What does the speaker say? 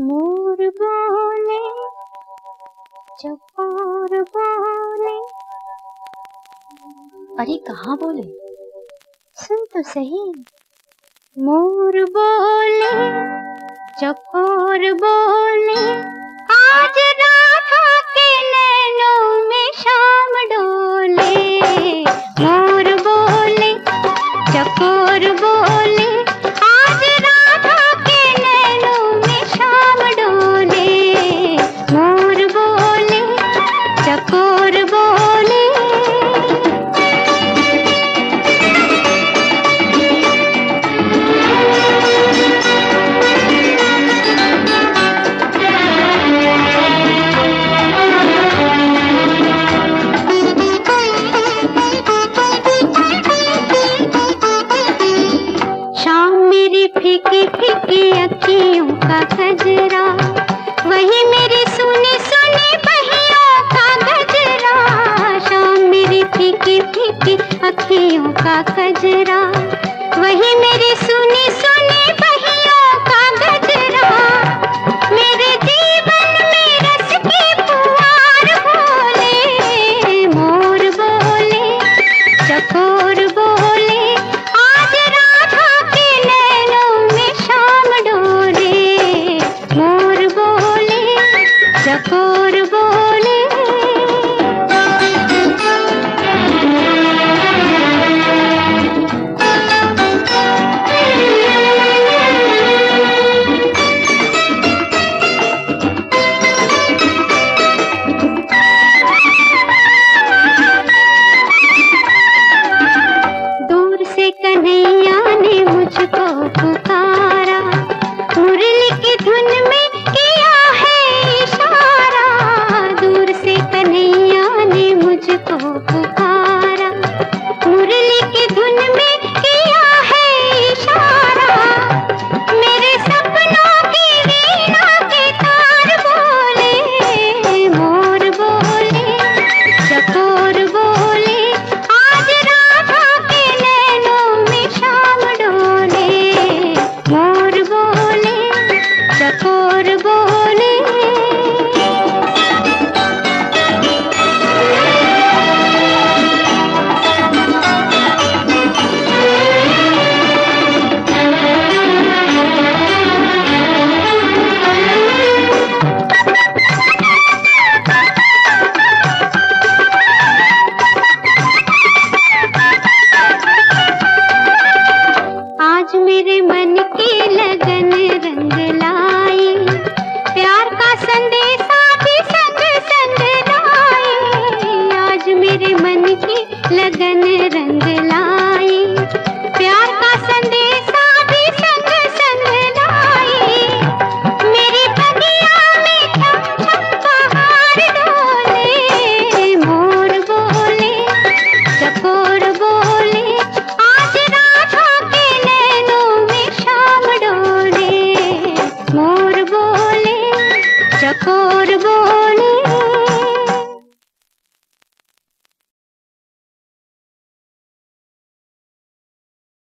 मोर बोले चकोर बोले। अरे कहाँ बोले? सुन तो सही। मोर बोले चकोर बोले। आज चकोर अखियों का खजरा, वही मेरी सुनी सुनी बहियों का गजरा। शाम मेरी फीकी फीकी अखियों का खजरा, वही मेरी सुनी Oh. मेरे मन के लगन रंग ला